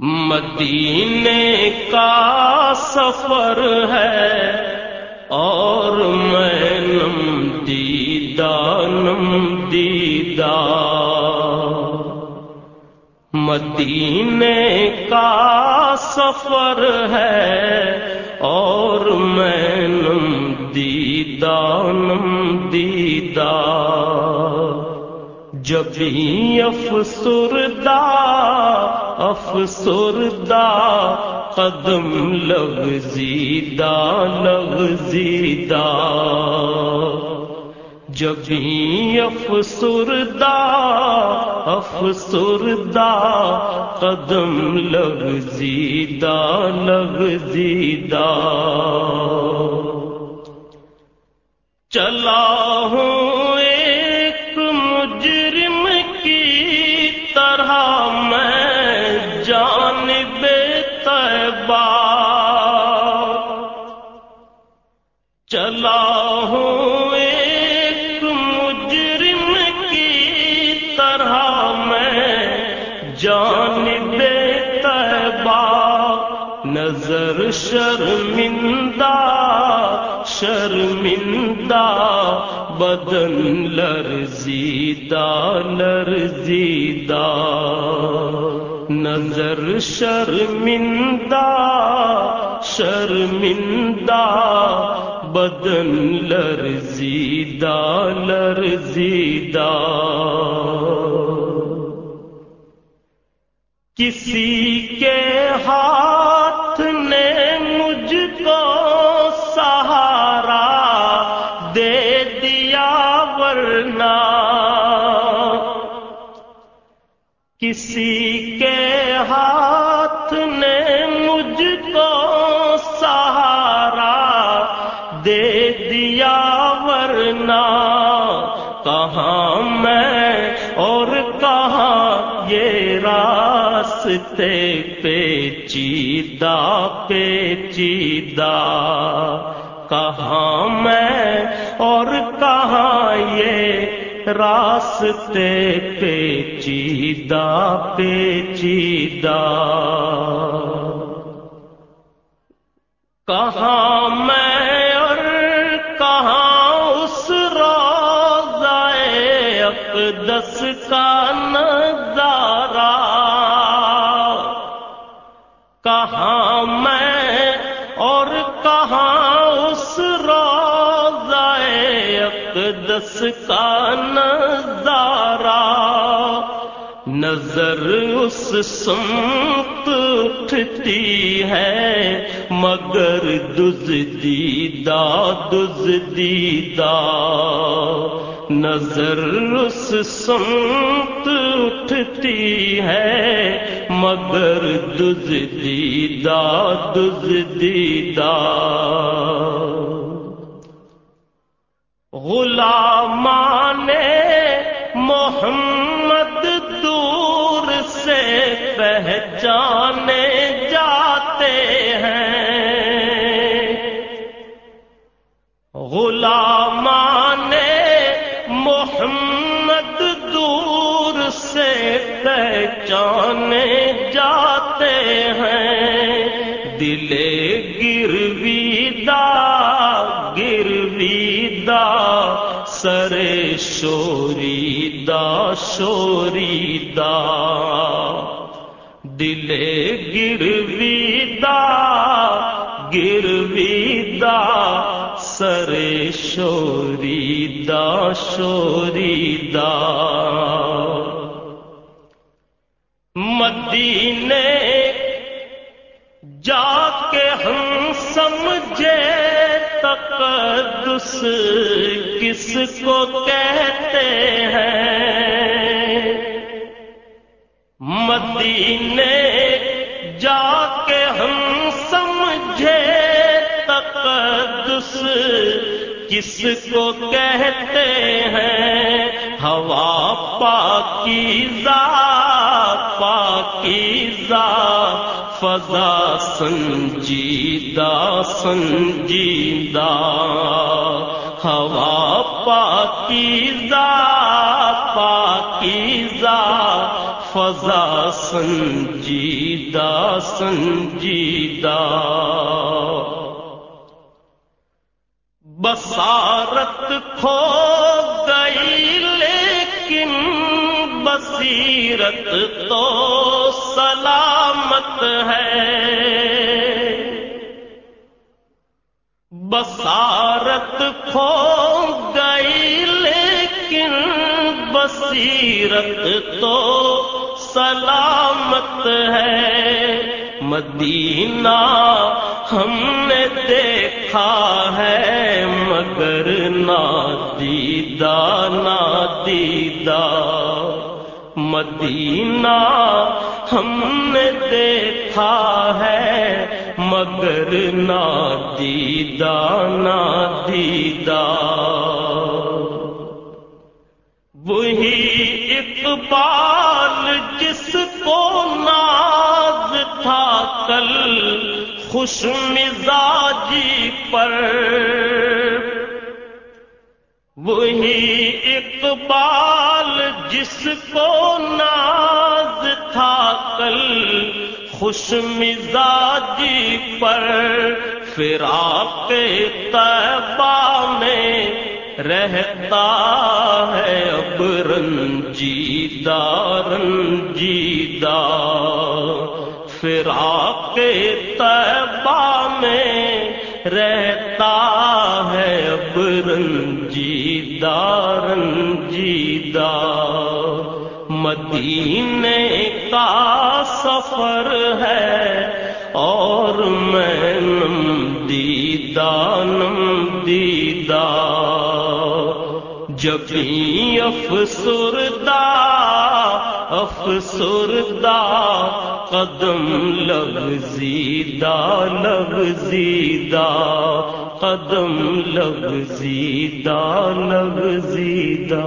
مدینے کا سفر ہے اور میں نم دیدہ نم دیدہ مدینے کا سفر ہے اور میں نم دیدہ نم دیدہ جبھی افسردہ افسردہ، قدم لگ زیدہ لگ زیدہ افسردہ افسردہ، قدم لگ زیدہ زیدہ چلا ہوں ہوں ایک مجرم کی طرح میں جان بے نظر شرمندہ شرمندہ، بدن لرزیدہ لرزیدہ۔ نظر شرمندہ شرمندہ بدن لرزیدہ لرزیدہ کسی کے ہاتھ نے مجھ کو سہارا دے دیا ورنہ۔ کسی کے کہاں میں اور کہاں یہ راستے پیچیدہ پیچیدہ؟ کہاں میں اور کہاں یہ راستے پیچیدہ پیچیدہ؟ کہاں میں اقدس کا نظارہ۔ کہاں میں اور کہاں اس روزائے اقدس کا نظارہ۔ نظر اس سمت اٹھتی ہے، مگر دز دیدہ دز دیدہ نظر اس سمت اٹھتی ہے، مگر دز دیدہ دز دیدہ غلامان محمد دور سے پہچانے جاتے ہیں۔ غلامان پہچانے جاتے ہیں۔ دل گرویدہ گرویدہ سر شوری دا شوری دا۔ دل گرویدہ گرویدہ سر شوری دا شوری دا۔ مدینے جا کے ہم سمجھے تقدس کس کو کہتے ہیں؟ مدینے جا کے ہم سمجھے تقدس کس کو کہتے ہیں؟ ہوا پاکیزہ پاکیزہ فضا سنجیدہ سنجیدہ۔ ہوا پاکیزہ پاکیزہ فضا سنجیدہ سنجیدہ۔ بسارت کھو بصیرت تو سلامت ہے۔ بسارت کھو گئی لیکن بصیرت تو سلامت ہے۔ مدینہ ہم نے دیکھا ہے مگر نا دیدہ نا دیدہ مدینہ ہم نے دیکھا ہے، مگر نا دیدہ نا دیدہ۔ وہی اقبال جس کو ناز تھا کل، خوش مزاجی پر۔ وہی اقبال جس کو ناز تھا کل، خوش مزاجی پر فراق طیبہ میں رہتا ہے اب رنجیدہ رنجیدہ۔ فراق طیبہ رہتا ہے اب رنجیدہ رنجیدہ۔ مدینے کا سفر ہے اور میں نم دیدہ نم دیدہ جب افسردہ افسردہ قدم لگ زیدہ زیدہ قدم لگ زیدہ زیدہ